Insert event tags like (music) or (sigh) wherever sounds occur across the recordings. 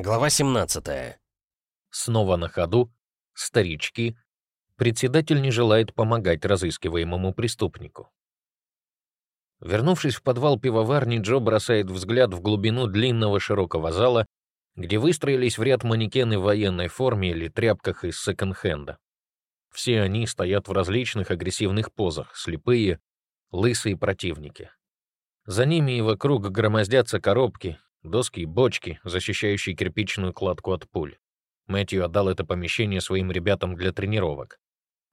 Глава 17. Снова на ходу. Старички. Председатель не желает помогать разыскиваемому преступнику. Вернувшись в подвал пивоварни, Джо бросает взгляд в глубину длинного широкого зала, где выстроились в ряд манекены в военной форме или тряпках из секонд-хенда. Все они стоят в различных агрессивных позах, слепые, лысые противники. За ними и вокруг громоздятся коробки, доски и бочки, защищающие кирпичную кладку от пуль. Мэтью отдал это помещение своим ребятам для тренировок.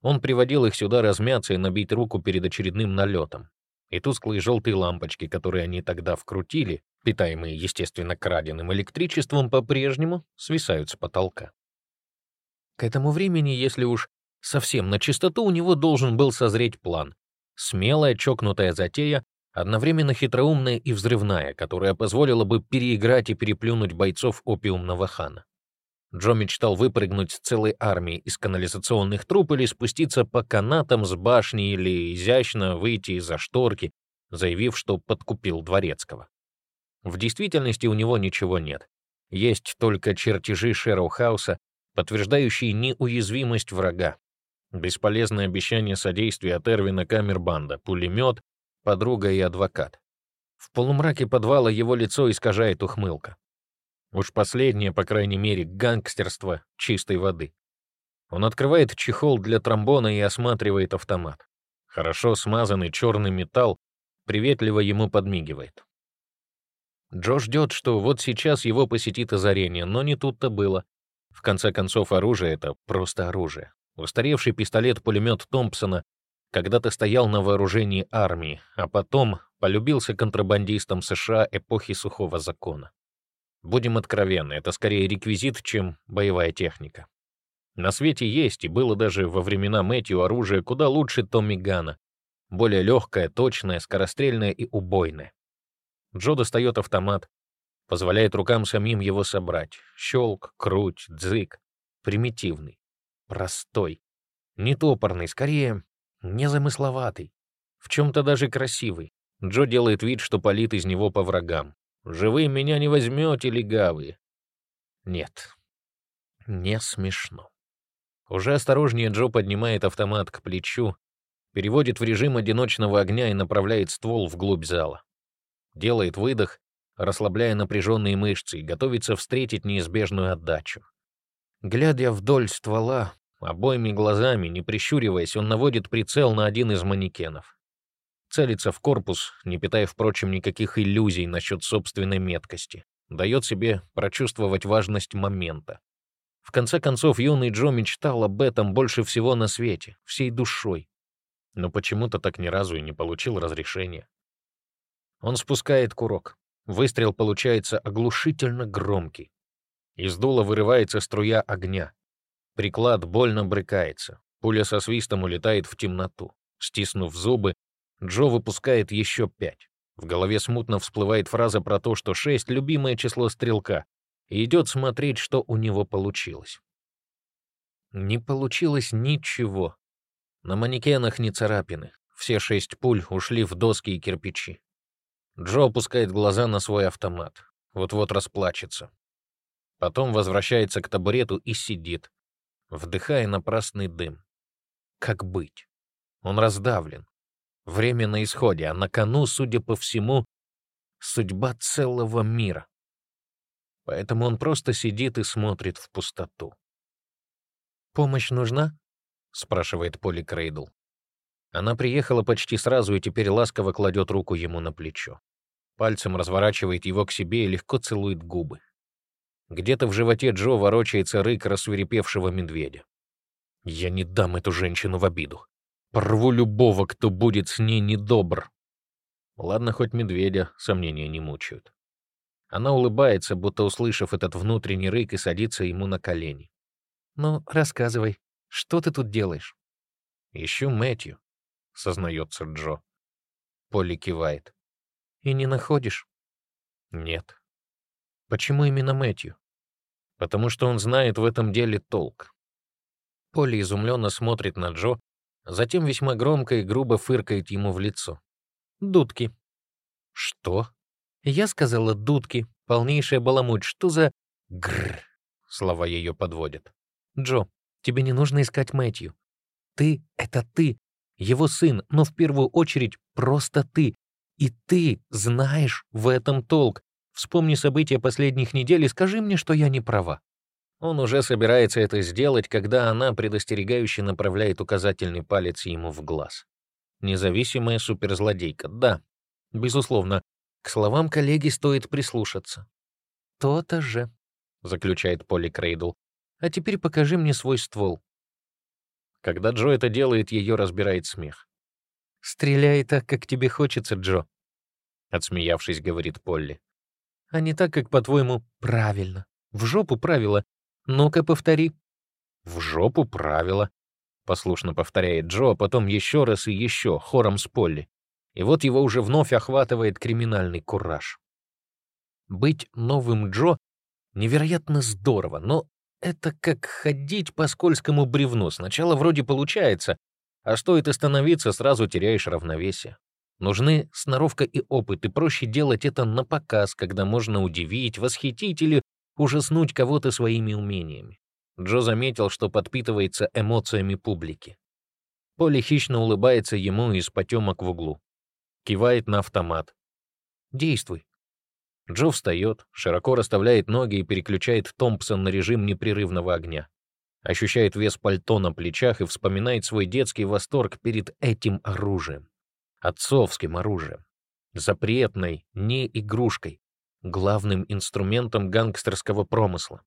Он приводил их сюда размяться и набить руку перед очередным налетом. И тусклые желтые лампочки, которые они тогда вкрутили, питаемые, естественно, краденым электричеством, по-прежнему свисают с потолка. К этому времени, если уж совсем на чистоту, у него должен был созреть план. Смелая, чокнутая затея, одновременно хитроумная и взрывная, которая позволила бы переиграть и переплюнуть бойцов опиумного хана. Джо мечтал выпрыгнуть с целой армией из канализационных труб или спуститься по канатам с башни или изящно выйти из-за шторки, заявив, что подкупил Дворецкого. В действительности у него ничего нет. Есть только чертежи Шерроу-хауса, подтверждающие неуязвимость врага. Бесполезное обещание содействия от Эрвина Камербанда, пулемет, подруга и адвокат. В полумраке подвала его лицо искажает ухмылка. Уж последнее, по крайней мере, гангстерство чистой воды. Он открывает чехол для тромбона и осматривает автомат. Хорошо смазанный черный металл приветливо ему подмигивает. Джо ждет, что вот сейчас его посетит озарение, но не тут-то было. В конце концов, оружие — это просто оружие. Устаревший пистолет-пулемет Томпсона когда-то стоял на вооружении армии, а потом полюбился контрабандистам США эпохи сухого закона. Будем откровенны, это скорее реквизит, чем боевая техника. На свете есть, и было даже во времена Мэтью оружие куда лучше Томми Гана. Более легкое, точное, скорострельное и убойное. Джо достает автомат, позволяет рукам самим его собрать. Щелк, круть, дзык. Примитивный, простой, не топорный, скорее незамысловатый, в чем-то даже красивый. Джо делает вид, что палит из него по врагам. «Живые меня не возьмете, легавые». Нет, не смешно. Уже осторожнее Джо поднимает автомат к плечу, переводит в режим одиночного огня и направляет ствол вглубь зала. Делает выдох, расслабляя напряженные мышцы, и готовится встретить неизбежную отдачу. Глядя вдоль ствола, Обоими глазами, не прищуриваясь, он наводит прицел на один из манекенов. Целится в корпус, не питая, впрочем, никаких иллюзий насчет собственной меткости. Дает себе прочувствовать важность момента. В конце концов, юный Джо мечтал об этом больше всего на свете, всей душой. Но почему-то так ни разу и не получил разрешения. Он спускает курок. Выстрел получается оглушительно громкий. Из дула вырывается струя огня. Приклад больно брыкается. Пуля со свистом улетает в темноту. Стиснув зубы, Джо выпускает еще пять. В голове смутно всплывает фраза про то, что шесть — любимое число стрелка, и идет смотреть, что у него получилось. Не получилось ничего. На манекенах не царапины. Все шесть пуль ушли в доски и кирпичи. Джо опускает глаза на свой автомат. Вот-вот расплачется. Потом возвращается к табурету и сидит, вдыхая напрасный дым. Как быть? Он раздавлен. Время на исходе, а на кону, судя по всему, судьба целого мира. Поэтому он просто сидит и смотрит в пустоту. «Помощь нужна?» — спрашивает Поли Крейдл. Она приехала почти сразу и теперь ласково кладет руку ему на плечо. Пальцем разворачивает его к себе и легко целует губы. Где-то в животе Джо ворочается рык рассверепевшего медведя. «Я не дам эту женщину в обиду. Порву любого, кто будет с ней недобр». Ладно, хоть медведя сомнения не мучают. Она улыбается, будто услышав этот внутренний рык, и садится ему на колени. «Ну, рассказывай, что ты тут делаешь?» «Ищу Мэтью», — сознается Джо. Полли кивает. «И не находишь?» «Нет». Почему именно Мэтью? Потому что он знает в этом деле толк. Полли изумленно смотрит на Джо, затем весьма громко и грубо фыркает ему в лицо. «Дудки». «Что?» «Я сказала дудки. Полнейшая баламуть. Что за Гррр. Слова ее подводят. Джо, тебе не нужно искать Мэтью. Ты — это ты, его сын, но в первую очередь просто ты. И ты знаешь в этом толк. Вспомни события последних недель и скажи мне, что я не права. Он уже собирается это сделать, когда она предостерегающе направляет указательный палец ему в глаз. Независимая суперзлодейка, да, безусловно. К словам коллеги стоит прислушаться. «То-то же», — заключает Полли Крейдл. «А теперь покажи мне свой ствол». Когда Джо это делает, ее разбирает смех. «Стреляй так, как тебе хочется, Джо», — отсмеявшись, говорит Полли. «А не так, как, по-твоему, правильно. В жопу правила. Ну-ка, повтори». «В жопу правила», — послушно повторяет Джо, а потом еще раз и еще, хором с Полли. И вот его уже вновь охватывает криминальный кураж. Быть новым Джо невероятно здорово, но это как ходить по скользкому бревну. Сначала вроде получается, а стоит остановиться, сразу теряешь равновесие. Нужны сноровка и опыт, и проще делать это на показ, когда можно удивить, восхитить или ужаснуть кого-то своими умениями. Джо заметил, что подпитывается эмоциями публики. Поле хищно улыбается ему из потемок в углу. Кивает на автомат. «Действуй». Джо встает, широко расставляет ноги и переключает Томпсон на режим непрерывного огня. Ощущает вес пальто на плечах и вспоминает свой детский восторг перед этим оружием. Отцовским оружием. Запретной, не игрушкой. Главным инструментом гангстерского промысла.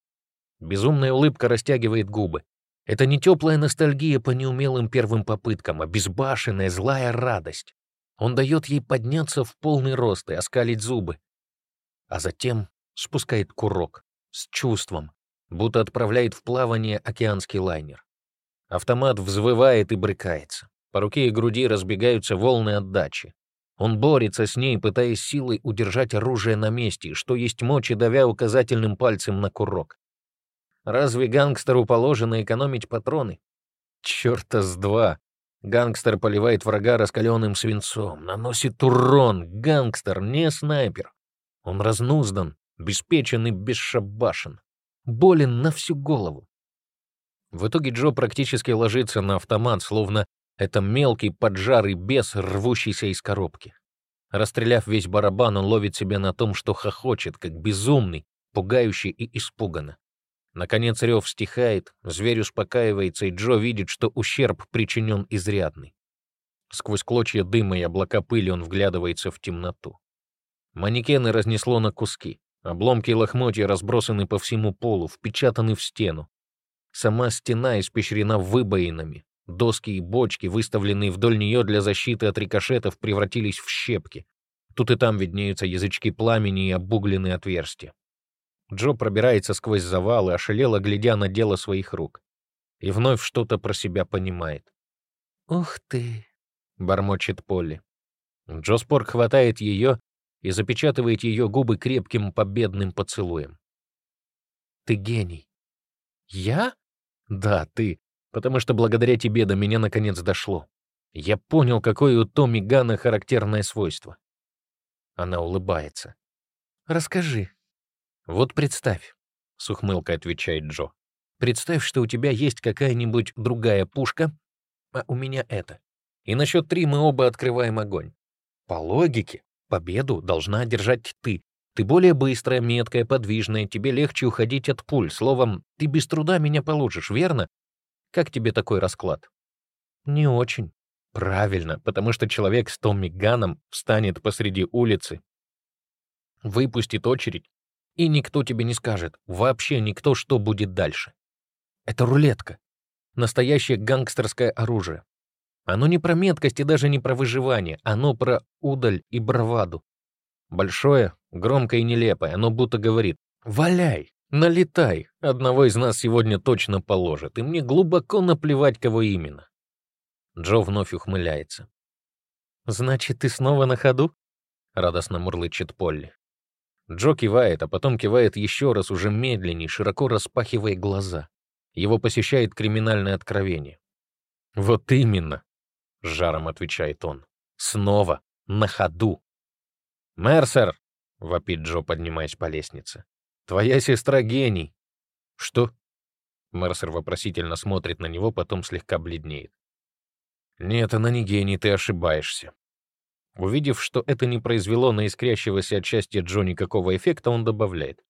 Безумная улыбка растягивает губы. Это не теплая ностальгия по неумелым первым попыткам, а безбашенная злая радость. Он дает ей подняться в полный рост и оскалить зубы. А затем спускает курок с чувством, будто отправляет в плавание океанский лайнер. Автомат взвывает и брыкается. По руке и груди разбегаются волны отдачи. Он борется с ней, пытаясь силой удержать оружие на месте, что есть мочи, давя указательным пальцем на курок. Разве гангстеру положено экономить патроны? Чёрта с два. Гангстер поливает врага раскаленным свинцом, наносит урон. Гангстер, не снайпер. Он разнуздан, беспечен и бесшабашен. Болен на всю голову. В итоге Джо практически ложится на автомат, словно это мелкий поджарый бес, рвущийся из коробки. Расстреляв весь барабан, он ловит себя на том, что хохочет, как безумный, пугающий и испуганно. Наконец рев стихает, зверь успокаивается, и Джо видит, что ущерб причинен изрядный. Сквозь клочья дыма и облака пыли он вглядывается в темноту. Манекены разнесло на куски. Обломки и лохмотья разбросаны по всему полу, впечатаны в стену. Сама стена испещрена выбоинами. Доски и бочки, выставленные вдоль нее для защиты от рикошетов, превратились в щепки. Тут и там виднеются язычки пламени и обугленные отверстия. Джо пробирается сквозь завалы, ошалело, глядя на дело своих рук. И вновь что-то про себя понимает. «Ух ты!» — бормочет Полли. Джо Спорк хватает ее и запечатывает ее губы крепким победным поцелуем. «Ты гений». «Я?» «Да, ты. Потому что благодаря тебе до меня наконец дошло. Я понял, какое у Томми Гана характерное свойство». Она улыбается. «Расскажи, «Вот представь», — с ухмылкой отвечает Джо, «представь, что у тебя есть какая-нибудь другая пушка, а у меня это. И на счет три мы оба открываем огонь. По логике, победу должна одержать ты. Ты более быстрая, меткая, подвижная, тебе легче уходить от пуль. Словом, ты без труда меня получишь, верно? Как тебе такой расклад?» «Не очень», Правильно, потому что человек с Томми Ганом встанет посреди улицы, выпустит очередь и никто тебе не скажет, вообще никто, что будет дальше. Это рулетка. Настоящее гангстерское оружие. Оно не про меткость и даже не про выживание, оно про удаль и браваду. Большое, громкое и нелепое, оно будто говорит «Валяй, налетай, одного из нас сегодня точно положит, и мне глубоко наплевать, кого именно». Джо вновь ухмыляется. «Значит, ты снова на ходу?» — радостно мурлычет Полли. Джо кивает, а потом кивает еще раз, уже медленнее, широко распахивая глаза. Его посещает криминальное откровение. «Вот именно», — с жаром отвечает он. «Снова, на ходу». «Мерсер!» — вопит Джо, поднимаясь по лестнице. Твоя сестра гений». «Что?» Мерсер вопросительно смотрит на него, потом слегка бледнеет. «Нет, она не гений, ты ошибаешься». Увидев, что это не произвело на искрящегося от счастья Джо никакого эффекта, он добавляет.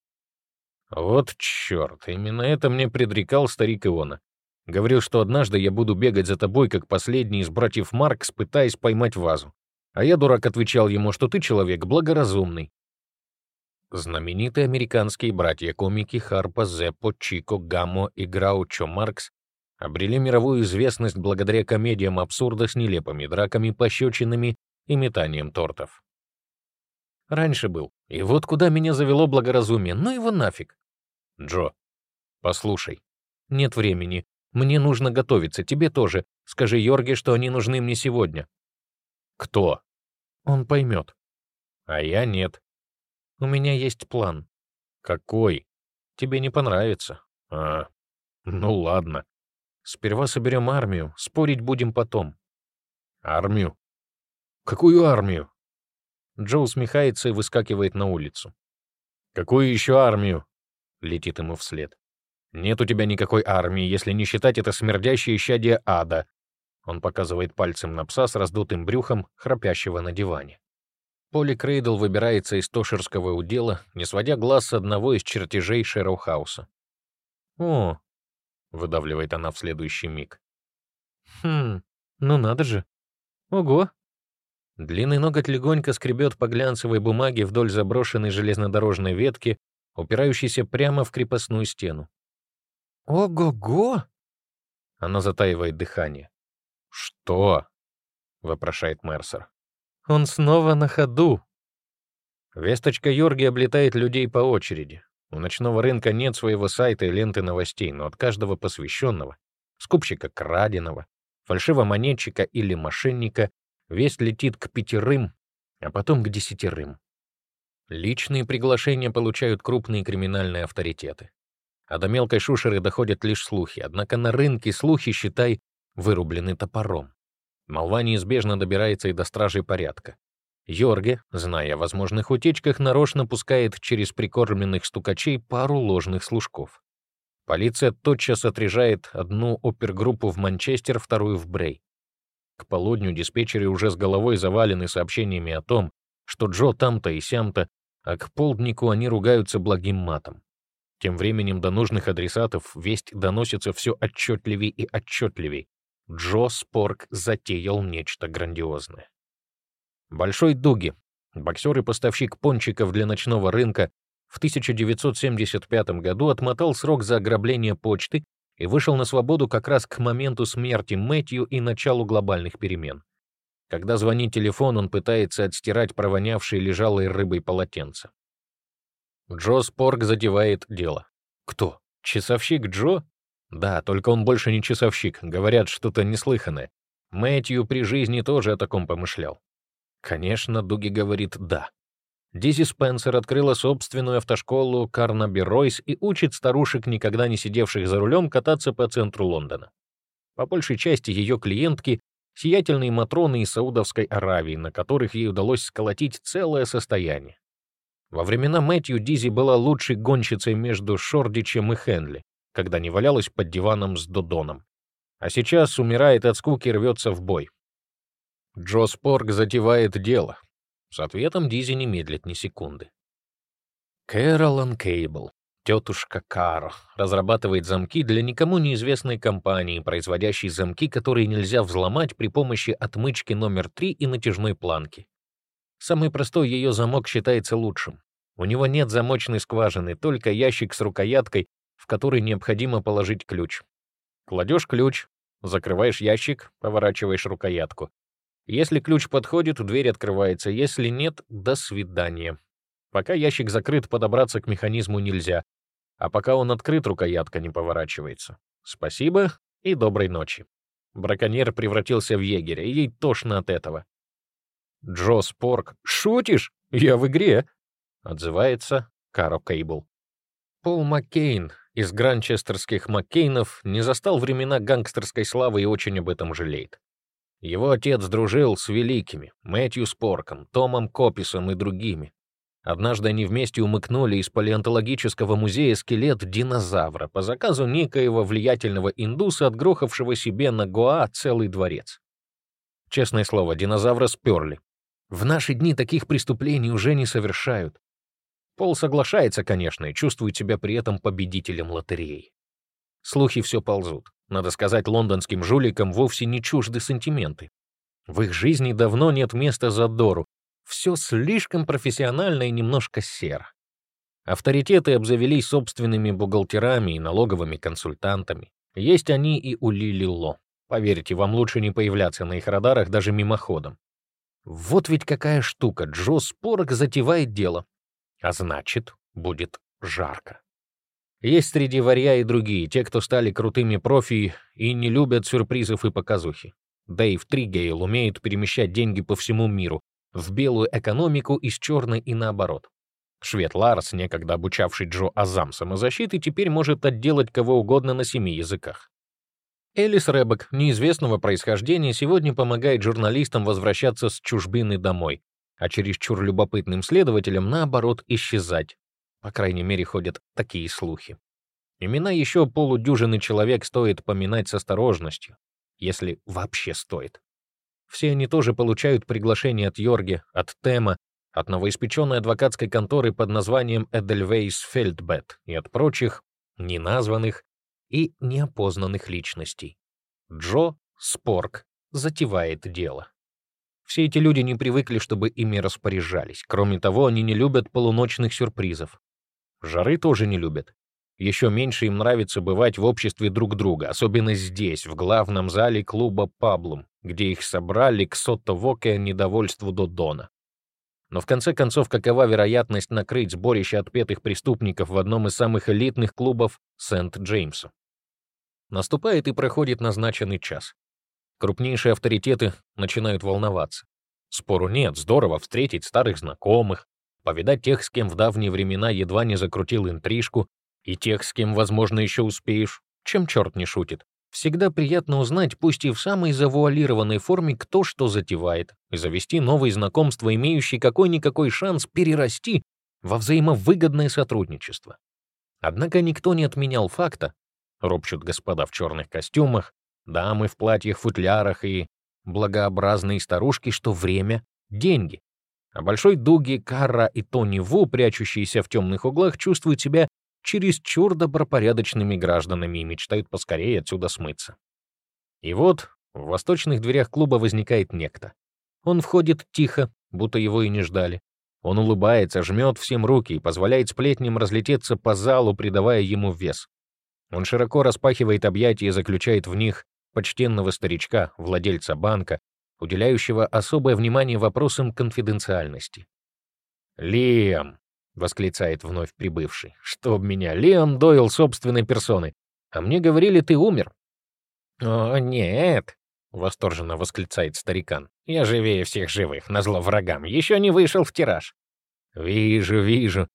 «Вот черт, именно это мне предрекал старик Иона. Говорил, что однажды я буду бегать за тобой, как последний из братьев Маркс, пытаясь поймать вазу. А я, дурак, отвечал ему, что ты человек благоразумный. Знаменитые американские братья-комики Харпа, Зеппо, Чико, Гаммо и Граучо Маркс обрели мировую известность благодаря комедиям абсурда с нелепыми драками, пощечинами и метанием тортов. Раньше был. И вот куда меня завело благоразумие. Ну его нафиг. Джо, послушай. Нет времени. Мне нужно готовиться. Тебе тоже. Скажи Йорге, что они нужны мне сегодня. Кто? Он поймет. А я нет. У меня есть план. Какой? Тебе не понравится. А, ну ладно. Сперва соберем армию, спорить будем потом. Армию? Какую армию? Джо усмехается и выскакивает на улицу. Какую еще армию? Летит ему вслед. Нет у тебя никакой армии, если не считать это смердящее исчадие ада. Он показывает пальцем на пса с раздутым брюхом, храпящего на диване. Поли Крейдл выбирается из тошерского удела, не сводя глаз с одного из чертежей Шерроухауса. «О!» — выдавливает она в следующий миг. «Хм, ну надо же! Ого!» Длинный ноготь легонько скребет по глянцевой бумаге вдоль заброшенной железнодорожной ветки, упирающейся прямо в крепостную стену. «Ого-го!» Она затаивает дыхание. «Что?» — вопрошает Мерсер. Он снова на ходу. Весточка Йорги облетает людей по очереди. У ночного рынка нет своего сайта и ленты новостей, но от каждого посвященного, скупщика краденого, фальшивомонетчика или мошенника, весть летит к пятерым, а потом к десятерым. Личные приглашения получают крупные криминальные авторитеты. А до мелкой шушеры доходят лишь слухи, однако на рынке слухи, считай, вырублены топором. Молва неизбежно добирается и до стражей порядка. Йорге, зная о возможных утечках, нарочно пускает через прикормленных стукачей пару ложных служков. Полиция тотчас отряжает одну опергруппу в Манчестер, вторую в Брей. К полудню диспетчеры уже с головой завалены сообщениями о том, что Джо там-то и сям-то, а к полднику они ругаются благим матом. Тем временем до нужных адресатов весть доносится все отчетливей и отчетливей. Джо Спорк затеял нечто грандиозное. Большой Дуги, боксер и поставщик пончиков для ночного рынка, в 1975 году отмотал срок за ограбление почты и вышел на свободу как раз к моменту смерти Мэтью и началу глобальных перемен. Когда звонит телефон, он пытается отстирать провонявшие лежалой рыбой полотенце. Джо Спорк задевает дело. Кто? Часовщик Джо? Да, только он больше не часовщик, говорят, что-то неслыханное. Мэтью при жизни тоже о таком помышлял. Конечно, Дуги говорит «да». Дизи Спенсер открыла собственную автошколу Карнаби Ройс и учит старушек, никогда не сидевших за рулем, кататься по центру Лондона. По большей части ее клиентки — сиятельные матроны из Саудовской Аравии, на которых ей удалось сколотить целое состояние. Во времена Мэтью Дизи была лучшей гонщицей между Шордичем и Хенли когда не валялась под диваном с Додоном. А сейчас умирает от скуки и рвется в бой. Джо Спорг затевает дело. С ответом Дизи не медлит ни секунды. Кэролан Кейбл, тетушка Каро, разрабатывает замки для никому неизвестной компании, производящей замки, которые нельзя взломать при помощи отмычки номер 3 и натяжной планки. Самый простой ее замок считается лучшим. У него нет замочной скважины, только ящик с рукояткой который необходимо положить ключ. Кладешь ключ, закрываешь ящик, поворачиваешь рукоятку. Если ключ подходит, дверь открывается, если нет — до свидания. Пока ящик закрыт, подобраться к механизму нельзя, а пока он открыт, рукоятка не поворачивается. Спасибо и доброй ночи. Браконьер превратился в егеря, и ей тошно от этого. «Джо Спорк, шутишь? Я в игре!» — отзывается Каро Кейбл. Пол Маккейн из гранчестерских Маккейнов не застал времена гангстерской славы и очень об этом жалеет. Его отец дружил с великими, Мэтью Спорком, Томом Кописом и другими. Однажды они вместе умыкнули из палеонтологического музея скелет динозавра по заказу некоего влиятельного индуса, отгрохавшего себе на Гоа целый дворец. Честное слово, динозавра сперли. В наши дни таких преступлений уже не совершают. Пол соглашается, конечно, и чувствует себя при этом победителем лотереи. Слухи все ползут. Надо сказать, лондонским жуликам вовсе не чужды сантименты. В их жизни давно нет места задору. Все слишком профессионально и немножко серо. Авторитеты обзавелись собственными бухгалтерами и налоговыми консультантами. Есть они и у Лили Ло. Поверьте, вам лучше не появляться на их радарах даже мимоходом. Вот ведь какая штука, Джо Спорок затевает дело. А значит, будет жарко. Есть среди варья и другие, те, кто стали крутыми профи и не любят сюрпризов и показухи. Дэйв Тригейл умеет перемещать деньги по всему миру, в белую экономику из черной и наоборот. Швед Ларс, некогда обучавший Джо азам самозащиты, теперь может отделать кого угодно на семи языках. Элис Рэбек, неизвестного происхождения, сегодня помогает журналистам возвращаться с чужбины домой, а чересчур любопытным следователям, наоборот, исчезать, по крайней мере, ходят такие слухи. Имена еще полудюжины человек стоит поминать с осторожностью, если вообще стоит. Все они тоже получают приглашение от Йорги, от Тема, от новоиспеченной адвокатской конторы под названием Эдельвейс Фельдбет и от прочих, неназванных и неопознанных личностей. Джо Спорк затевает дело. Все эти люди не привыкли, чтобы ими распоряжались. Кроме того, они не любят полуночных сюрпризов. Жары тоже не любят. Еще меньше им нравится бывать в обществе друг друга, особенно здесь, в главном зале клуба «Паблум», где их собрали к сотовоке недовольству Додона. Но в конце концов, какова вероятность накрыть сборище отпетых преступников в одном из самых элитных клубов Сент-Джеймса? Наступает и проходит назначенный час. Крупнейшие авторитеты начинают волноваться. Спору нет, здорово встретить старых знакомых, повидать тех, с кем в давние времена едва не закрутил интрижку, и тех, с кем, возможно, еще успеешь, чем черт не шутит. Всегда приятно узнать, пусть и в самой завуалированной форме, кто что затевает, и завести новые знакомства, имеющие какой-никакой шанс перерасти во взаимовыгодное сотрудничество. Однако никто не отменял факта, ропчут господа в черных костюмах, дамы в платьях-футлярах и благообразные старушки, что время — деньги. А большой Дуги, Карра и Тони Ву, прячущиеся в темных углах, чувствуют себя чересчур добропорядочными гражданами и мечтают поскорее отсюда смыться. И вот в восточных дверях клуба возникает некто. Он входит тихо, будто его и не ждали. Он улыбается, жмет всем руки и позволяет сплетням разлететься по залу, придавая ему вес. Он широко распахивает объятия и заключает в них почтенного старичка, владельца банка, уделяющего особое внимание вопросам конфиденциальности. «Лиам!» — восклицает вновь прибывший. «Чтоб меня! Лиам Дойл собственной персоной! А мне говорили, ты умер!» «О, нет!» — восторженно восклицает старикан. «Я живее всех живых, назло врагам. Еще не вышел в тираж». «Вижу, вижу.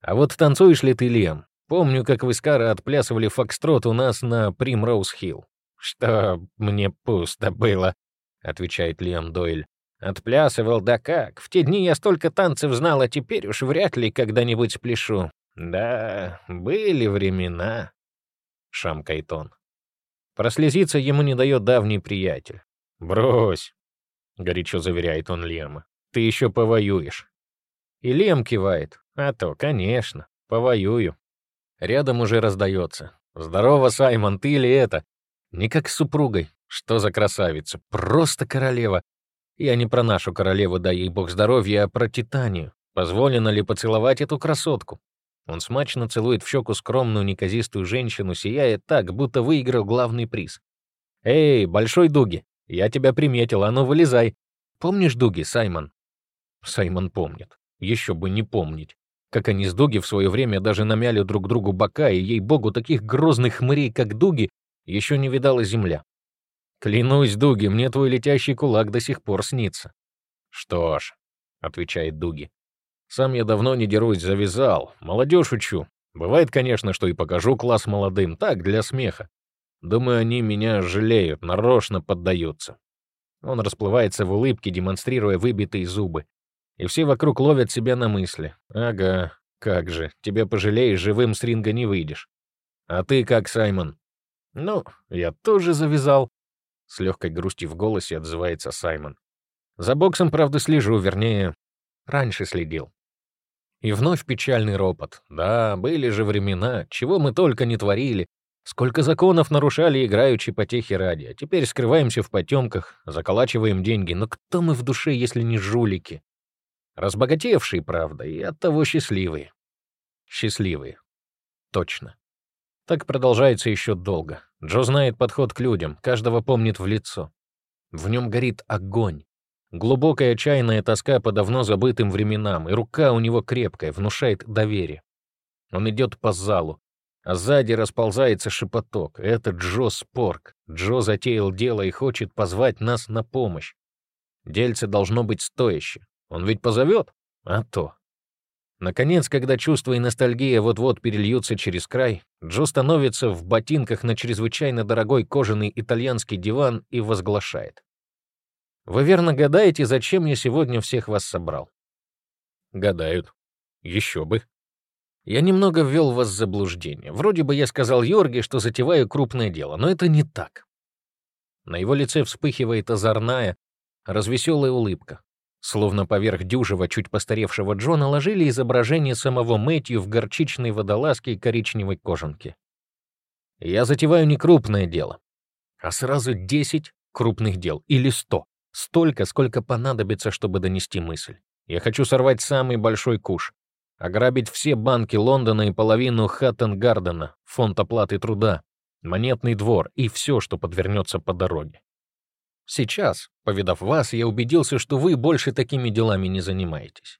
А вот танцуешь ли ты, Лиам? Помню, как вы с Кара отплясывали фокстрот у нас на Примроуз-Хилл. Что мне пусто было. — отвечает Лиам Дойль. «Отплясывал, да как. В те дни я столько танцев знал, а теперь уж вряд ли когда-нибудь спляшу. Да, были времена», — шамкает он. Прослезиться ему не дает давний приятель. «Брось», — горячо заверяет он Лема. «Ты еще повоюешь». И Лем кивает. «А то, конечно, повоюю». Рядом уже раздается. «Здорово, Саймон, ты ли это?» «Не как с супругой, что за красавица? Просто королева. Я не про нашу королеву, дай ей бог здоровья, а про Титанию. Позволено ли поцеловать эту красотку? Он смачно целует в щеку скромную неказистую женщину, сияя так, будто выиграл главный приз. «Эй, Большой Дуги, я тебя приметил, а ну вылезай. Помнишь Дуги, Саймон?» Саймон помнит. Еще бы не помнить. Как они с Дуги в свое время даже намяли друг другу бока, и, ей-богу, таких грозных хмырей, как Дуги, еще не видала земля. «Клянусь, Дуги, мне твой летящий кулак до сих пор снится». «Что ж», — отвечает Дуги, — «сам я давно не дерусь, завязал. Молодежь учу. Бывает, конечно, что и покажу класс молодым, так, для смеха. Думаю, они меня жалеют, нарочно поддаются». Он расплывается в улыбке, демонстрируя выбитые зубы. И все вокруг ловят себя на мысли. Ага, как же, тебя пожалеешь, живым с ринга не выйдешь. А ты как, Саймон? Ну, я тоже завязал. С легкой грустью в голосе отзывается Саймон. За боксом, правда, слежу, вернее, раньше следил. И вновь печальный ропот. Да, были же времена, чего мы только не творили. Сколько законов нарушали играючи потехи ради, а теперь скрываемся в потемках, заколачиваем деньги. Но кто мы в душе, если не жулики? Разбогатевшие, правда, и оттого счастливые. Счастливые. Точно. Так продолжается еще долго. Джо знает подход к людям, каждого помнит в лицо. В нем горит огонь. Глубокая отчаянная тоска по давно забытым временам, и рука у него крепкая, внушает доверие. Он идет по залу, а сзади расползается шепоток. Это Джо Спорк. Джо затеял дело и хочет позвать нас на помощь. Дельце должно быть стоящее. Он ведь позовет? А то. Наконец, когда чувство и ностальгия вот-вот перельются через край, Джо становится в ботинках на чрезвычайно дорогой кожаный итальянский диван и возглашает. «Вы верно гадаете, зачем я сегодня всех вас собрал?» «Гадают. Еще бы». Я немного ввел вас в заблуждение. Вроде бы я сказал Йорге, что затеваю крупное дело, но это не так. На его лице вспыхивает озорная, развеселая улыбка. Словно поверх дюжего, чуть постаревшего Джона ложили изображение самого Мэтью в горчичной водолазке и коричневой кожанке. Я затеваю не крупное дело, а сразу 10 крупных дел или 100. Столько, сколько понадобится, чтобы донести мысль. Я хочу сорвать самый большой куш. Ограбить все банки Лондона и половину Хаттен-Гардена, фонд оплаты труда, монетный двор и все, что подвернется по дороге. Сейчас, повидав вас, я убедился, что вы больше такими делами не занимаетесь.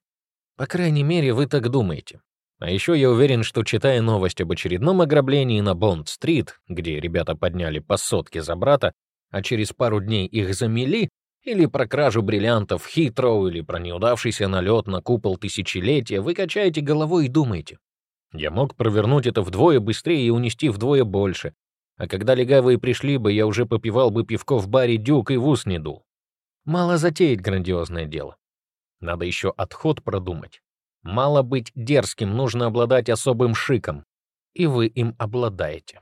По крайней мере, вы так думаете. А еще я уверен, что читая новость об очередном ограблении на Бонд-стрит, где ребята подняли по сотке за брата, а через пару дней их замели, или про кражу бриллиантов в Хитроу, или про неудавшийся налет на купол тысячелетия, вы качаете головой и думаете. Я мог провернуть это вдвое быстрее и унести вдвое больше, а когда легавые пришли бы, я уже попивал бы пивко в баре «Дюк» и в ус не дул. Мало затеять грандиозное дело. Надо еще отход продумать. Мало быть дерзким, нужно обладать особым шиком. И вы им обладаете.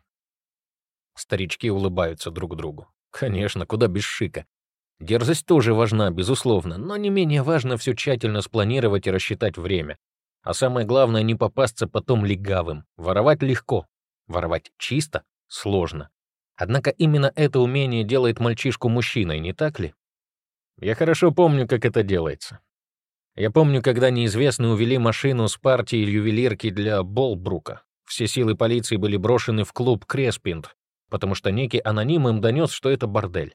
Старички улыбаются друг другу. Конечно, куда без шика. Дерзость тоже важна, безусловно, но не менее важно все тщательно спланировать и рассчитать время. А самое главное, не попасться потом легавым. Воровать легко. Воровать чисто сложно. Однако именно это умение делает мальчишку мужчиной, не так ли? Я хорошо помню, как это делается. Я помню, когда неизвестные увели машину с партией ювелирки для Болбрука. Все силы полиции были брошены в клуб Креспинт, потому что некий аноним им донес, что это бордель.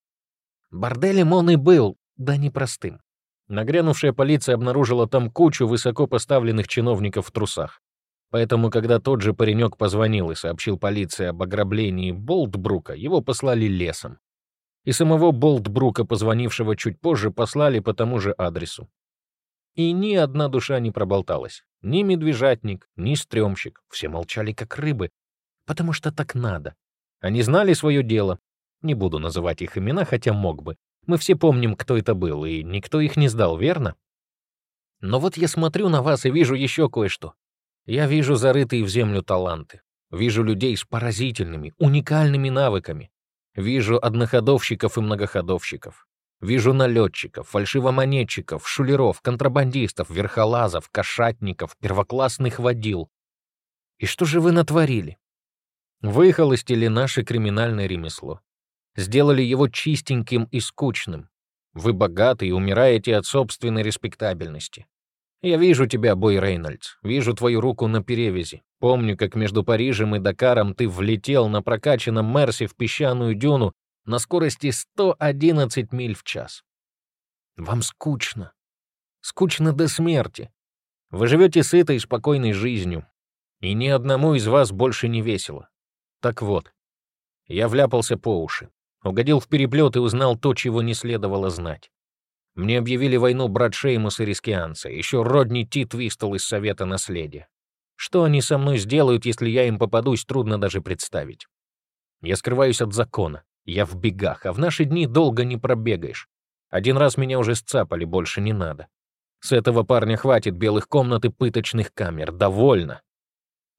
Борделем он и был, да непростым. Нагрянувшая полиция обнаружила там кучу высоко поставленных чиновников в трусах. Поэтому, когда тот же паренек позвонил и сообщил полиции об ограблении Болтбрука, его послали лесом. И самого Болтбрука, позвонившего чуть позже, послали по тому же адресу. И ни одна душа не проболталась. Ни медвежатник, ни стрёмщик. Все молчали, как рыбы. Потому что так надо. Они знали свое дело. Не буду называть их имена, хотя мог бы. Мы все помним, кто это был, и никто их не сдал, верно? Но вот я смотрю на вас и вижу еще кое-что. Я вижу зарытые в землю таланты. Вижу людей с поразительными, уникальными навыками. Вижу одноходовщиков и многоходовщиков. Вижу налетчиков, фальшивомонетчиков, шулеров, контрабандистов, верхолазов, кошатников, первоклассных водил. И что же вы натворили? Выхолостили наше криминальное ремесло. Сделали его чистеньким и скучным. Вы богаты и умираете от собственной респектабельности. Я вижу тебя, Бой Рейнольдс, вижу твою руку на перевязи. Помню, как между Парижем и Дакаром ты влетел на прокачанном Мерсе в песчаную дюну на скорости 111 миль в час. Вам скучно. Скучно до смерти. Вы живете сытой и спокойной жизнью, и ни одному из вас больше не весело. Так вот, я вляпался по уши, угодил в переплет и узнал то, чего не следовало знать. Мне объявили войну брат Шеймус и Рискианца, еще Родни Ти Твистл из Совета Наследия. Что они со мной сделают, если я им попадусь, трудно даже представить. Я скрываюсь от закона, я в бегах, а в наши дни долго не пробегаешь. Один раз меня уже сцапали, больше не надо. С этого парня хватит белых комнат и пыточных камер. Довольно.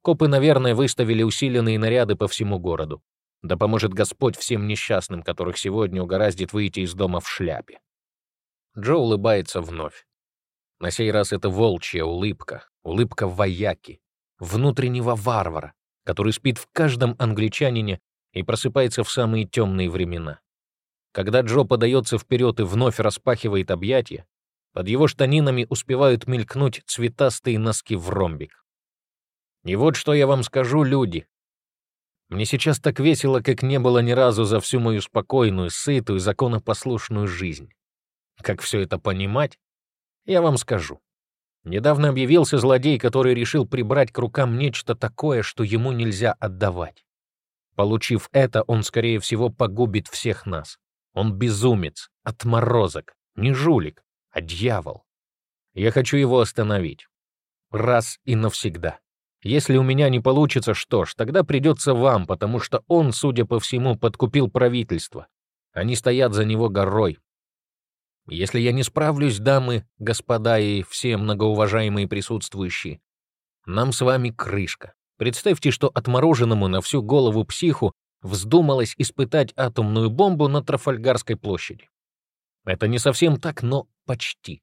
Копы, наверное, выставили усиленные наряды по всему городу. Да поможет Господь всем несчастным, которых сегодня угораздит выйти из дома в шляпе. Джо улыбается вновь. На сей раз это волчья улыбка, улыбка вояки, внутреннего варвара, который спит в каждом англичанине и просыпается в самые темные времена. Когда Джо подается вперед и вновь распахивает объятия, под его штанинами успевают мелькнуть цветастые носки в ромбик. И вот что я вам скажу, люди. Мне сейчас так весело, как не было ни разу за всю мою спокойную, сытую, законопослушную жизнь. Как все это понимать? Я вам скажу. Недавно объявился злодей, который решил прибрать к рукам нечто такое, что ему нельзя отдавать. Получив это, он, скорее всего, погубит всех нас. Он безумец, отморозок, не жулик, а дьявол. Я хочу его остановить. Раз и навсегда. Если у меня не получится, что ж, тогда придется вам, потому что он, судя по всему, подкупил правительство. Они стоят за него горой. Если я не справлюсь, дамы, господа и все многоуважаемые присутствующие, нам с вами крышка. Представьте, что отмороженному на всю голову психу вздумалось испытать атомную бомбу на Трафальгарской площади. Это не совсем так, но почти.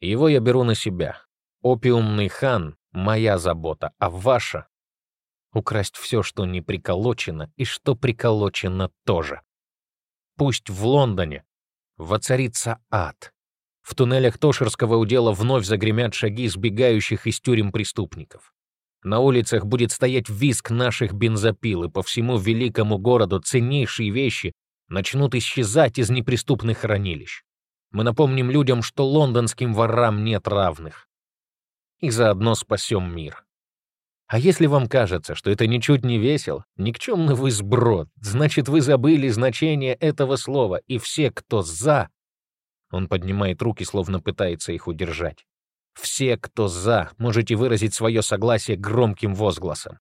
Его я беру на себя. Опиумный хан — моя забота, а ваша — украсть все, что не приколочено, и что приколочено тоже. Пусть в Лондоне воцарится ад. В туннелях Тошерского удела вновь загремят шаги сбегающих из тюрем преступников. На улицах будет стоять виск наших бензопил, и по всему великому городу ценнейшие вещи начнут исчезать из неприступных хранилищ. Мы напомним людям, что лондонским ворам нет равных. И заодно спасем мир. А если вам кажется, что это ничуть не весело, никчемный вы сброд, значит, вы забыли значение этого слова, и все, кто «за», он поднимает руки, словно пытается их удержать. Все, кто «за», можете выразить свое согласие громким возгласом.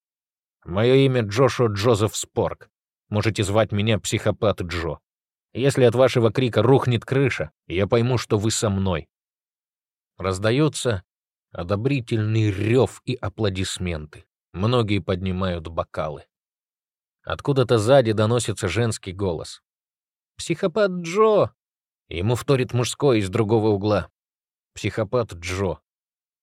Мое имя Джошуа Джозеф Спорк. Можете звать меня психопат Джо. Если от вашего крика рухнет крыша, я пойму, что вы со мной. Раздается одобрительный рев и аплодисменты. Многие поднимают бокалы. Откуда-то сзади доносится женский голос. «Психопат Джо!» Ему вторит мужской из другого угла. «Психопат Джо».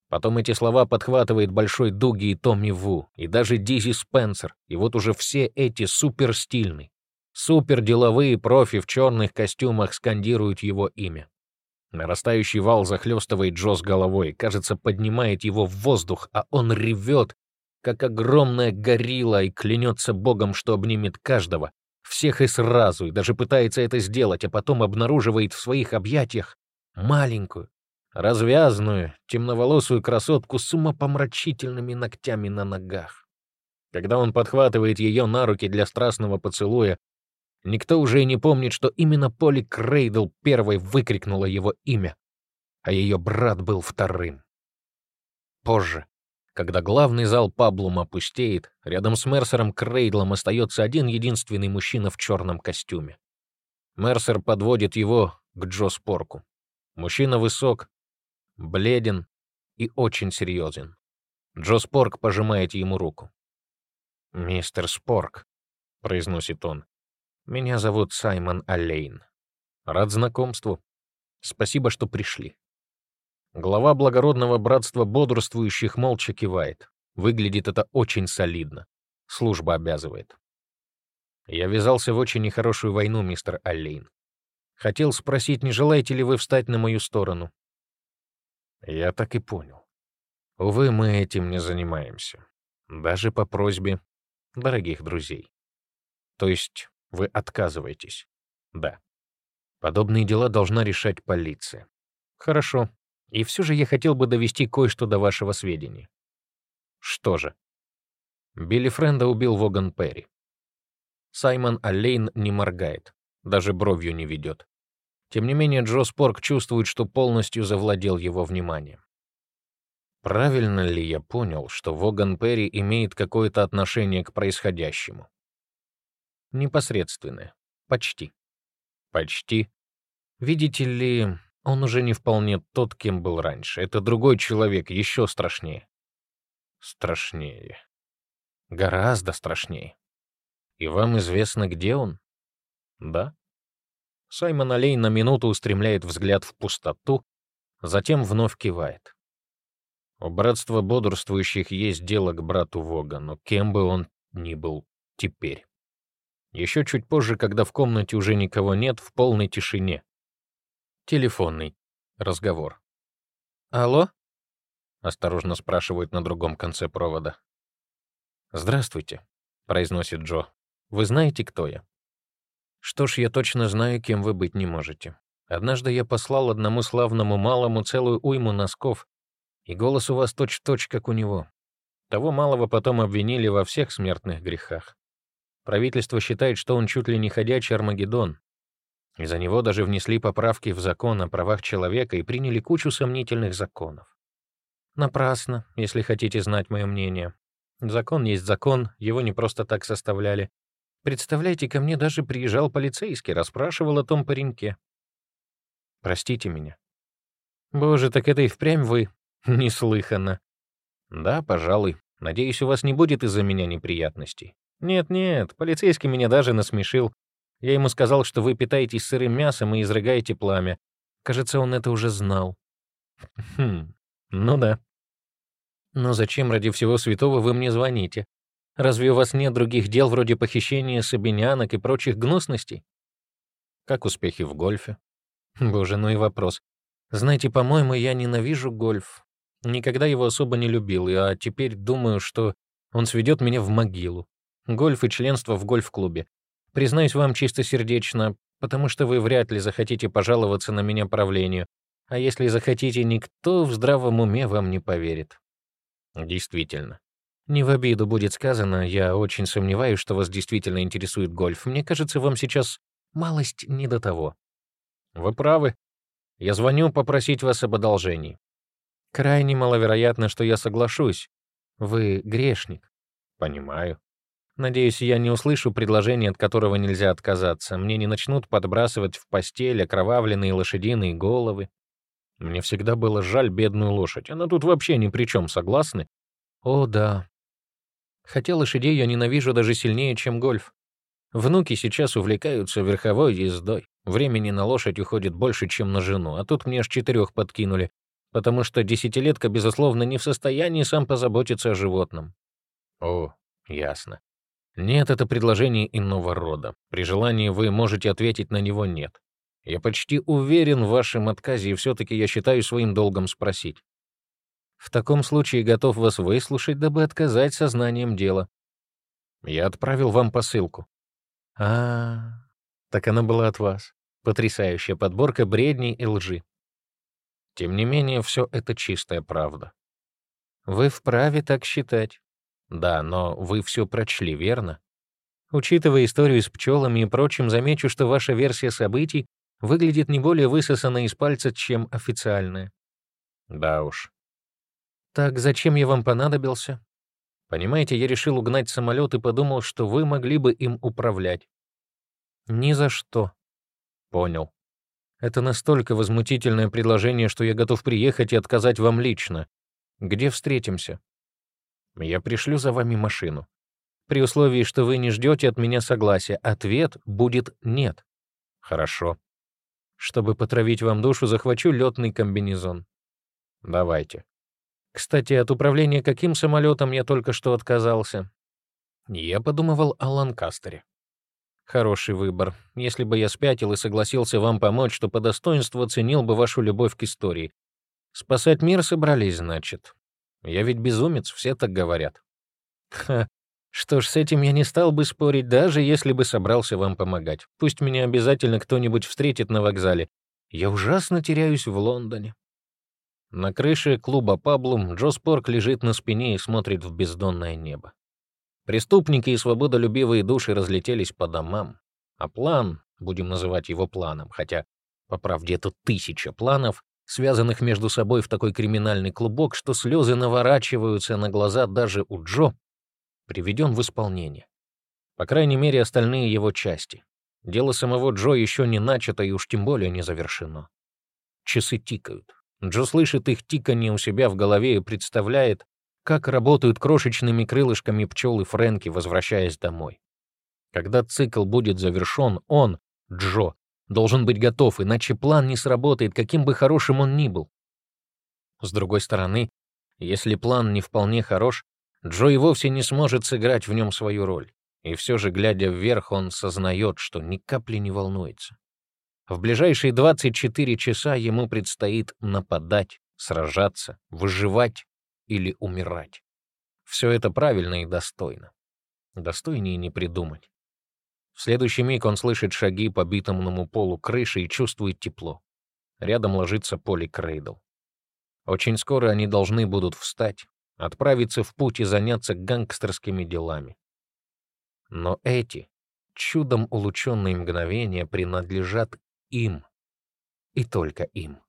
Потом эти слова подхватывает Большой Дуги и Томми Ву, и даже Дизи Спенсер, и вот уже все эти суперстильные, суперделовые профи в черных костюмах скандируют его имя. Нарастающий вал захлестывает Джо с головой, кажется, поднимает его в воздух, а он ревет, как огромная горилла, и клянется Богом, что обнимет каждого, всех и сразу, и даже пытается это сделать, а потом обнаруживает в своих объятиях маленькую, развязную, темноволосую красотку с умопомрачительными ногтями на ногах. Когда он подхватывает ее на руки для страстного поцелуя, Никто уже и не помнит, что именно Поли Крейдл первой выкрикнула его имя, а ее брат был вторым. Позже, когда главный зал Паблума опустеет, рядом с Мерсером Крейдлом остается один единственный мужчина в черном костюме. Мерсер подводит его к Джо Спорку. Мужчина высок, бледен и очень серьезен. Джо Спорк пожимает ему руку. «Мистер Спорк», — произносит он, меня зовут Саймон Аллейн. Рад знакомству. Спасибо, что пришли. Глава благородного братства бодрствующих молча кивает. Выглядит это очень солидно. Служба обязывает. Я ввязался в очень нехорошую войну, мистер Аллейн. Хотел спросить, не желаете ли вы встать на мою сторону? Я так и понял. Увы, мы этим не занимаемся. Даже по просьбе дорогих друзей. То есть вы отказываетесь. Да. Подобные дела должна решать полиция. Хорошо. И все же я хотел бы довести кое-что до вашего сведения. Что же? Билли Френда убил Воган Перри. Саймон Аллейн не моргает, даже бровью не ведет. Тем не менее, Джо Спорк чувствует, что полностью завладел его вниманием. Правильно ли я понял, что Воган Перри имеет какое-то отношение к происходящему? Непосредственное. Почти. Почти. Видите ли, Он уже не вполне тот, кем был раньше. Это другой человек, еще страшнее. Страшнее. Гораздо страшнее. И вам известно, где он? Да? Саймон Олей на минуту устремляет взгляд в пустоту, затем вновь кивает. У братства бодрствующих есть дело к брату Вога, но кем бы он ни был теперь. Еще чуть позже, когда в комнате уже никого нет, в полной тишине. Телефонный разговор. «Алло?» — осторожно спрашивает на другом конце провода. «Здравствуйте», — произносит Джо. «Вы знаете, кто я?» «Что ж, я точно знаю, кем вы быть не можете. Однажды я послал одному славному малому целую уйму носков, и голос у вас точь-в-точь, -точь, как у него. Того малого потом обвинили во всех смертных грехах. Правительство считает, что он чуть ли не ходячий Армагеддон. Из-за него даже внесли поправки в закон о правах человека и приняли кучу сомнительных законов. Напрасно, если хотите знать мое мнение. Закон есть закон, его не просто так составляли. Представляете, ко мне даже приезжал полицейский, расспрашивал о том пареньке. Простите меня. Боже, так это и впрямь вы. (laughs) Неслыханно. Да, пожалуй. Надеюсь, у вас не будет из-за меня неприятностей. Нет-нет, полицейский меня даже насмешил. Я ему сказал, что вы питаетесь сырым мясом и изрыгаете пламя. Кажется, он это уже знал. (laughs) Хм, ну да. Но зачем ради всего святого вы мне звоните? Разве у вас нет других дел вроде похищения сабинянок и прочих гнусностей? Как успехи в гольфе? Боже, ну и вопрос. Знаете, по-моему, я ненавижу гольф. Никогда его особо не любил, а теперь думаю, что он сведет меня в могилу. Гольф и членство в гольф-клубе. Признаюсь вам чистосердечно, потому что вы вряд ли захотите пожаловаться на меня правлению, а если захотите, никто в здравом уме вам не поверит. Действительно. Не в обиду будет сказано, я очень сомневаюсь, что вас действительно интересует гольф. Мне кажется, вам сейчас малость не до того. Вы правы. Я звоню попросить вас об одолжении. Крайне маловероятно, что я соглашусь. Вы грешник. Понимаю. Надеюсь, я не услышу предложение, от которого нельзя отказаться. Мне не начнут подбрасывать в постель окровавленные лошадиные головы. Мне всегда было жаль бедную лошадь. Она тут вообще ни при чем, согласны? О, да. Хотя лошадей я ненавижу даже сильнее, чем гольф. Внуки сейчас увлекаются верховой ездой. Времени на лошадь уходит больше, чем на жену, а тут мне аж четырех подкинули, потому что десятилетка, безусловно, не в состоянии сам позаботиться о животном. О, ясно. Нет, это предложение иного рода. При желании вы можете ответить на него «нет». Я почти уверен в вашем отказе, и все-таки я считаю своим долгом спросить. В таком случае готов вас выслушать, дабы отказать сознанием дела. Я отправил вам посылку. А, -а, -а так она была от вас. Потрясающая подборка бредней и лжи. Тем не менее, все это чистая правда. Вы вправе так считать. Да, но вы все прочли, верно? Учитывая историю с пчелами и прочим, замечу, что ваша версия событий выглядит не более высосанной из пальца, чем официальная. Да уж. Так зачем я вам понадобился? Понимаете, я решил угнать самолет и подумал, что вы могли бы им управлять. Ни за что. Понял. Это настолько возмутительное предложение, что я готов приехать и отказать вам лично. Где встретимся? Я пришлю за вами машину. При условии, что вы не ждете от меня согласия, ответ будет «нет». Хорошо. Чтобы потравить вам душу, захвачу летный комбинезон. Давайте. Кстати, от управления каким самолетом я только что отказался? Я подумывал о Ланкастере. Хороший выбор. Если бы я спятил и согласился вам помочь, то по достоинству оценил бы вашу любовь к истории. Спасать мир собрались, значит. Я ведь безумец, все так говорят. Ха, что ж, с этим я не стал бы спорить, даже если бы собрался вам помогать. Пусть меня обязательно кто-нибудь встретит на вокзале. Я ужасно теряюсь в Лондоне. На крыше клуба Паблум Джо Спорк лежит на спине и смотрит в бездонное небо. Преступники и свободолюбивые души разлетелись по домам. А план, будем называть его планом, хотя, по правде, это тысяча планов, связанных между собой в такой криминальный клубок, что слезы наворачиваются на глаза даже у Джо, приведен в исполнение. По крайней мере, остальные его части. Дело самого Джо еще не начато и уж тем более не завершено. Часы тикают. Джо слышит их тиканье у себя в голове и представляет, как работают крошечными крылышками пчелы Фрэнки, возвращаясь домой. Когда цикл будет завершен, он, Джо, должен быть готов, иначе план не сработает, каким бы хорошим он ни был. С другой стороны, если план не вполне хорош, Джо и вовсе не сможет сыграть в нем свою роль. И все же, глядя вверх, он сознает, что ни капли не волнуется. В ближайшие 24 часа ему предстоит нападать, сражаться, выживать или умирать. Все это правильно и достойно. Достойнее не придумать. В следующий миг он слышит шаги по битумному полу крыши и чувствует тепло. Рядом ложится Поли Крейдл. Очень скоро они должны будут встать, отправиться в путь и заняться гангстерскими делами. Но эти, чудом улучшенные мгновения, принадлежат им. И только им.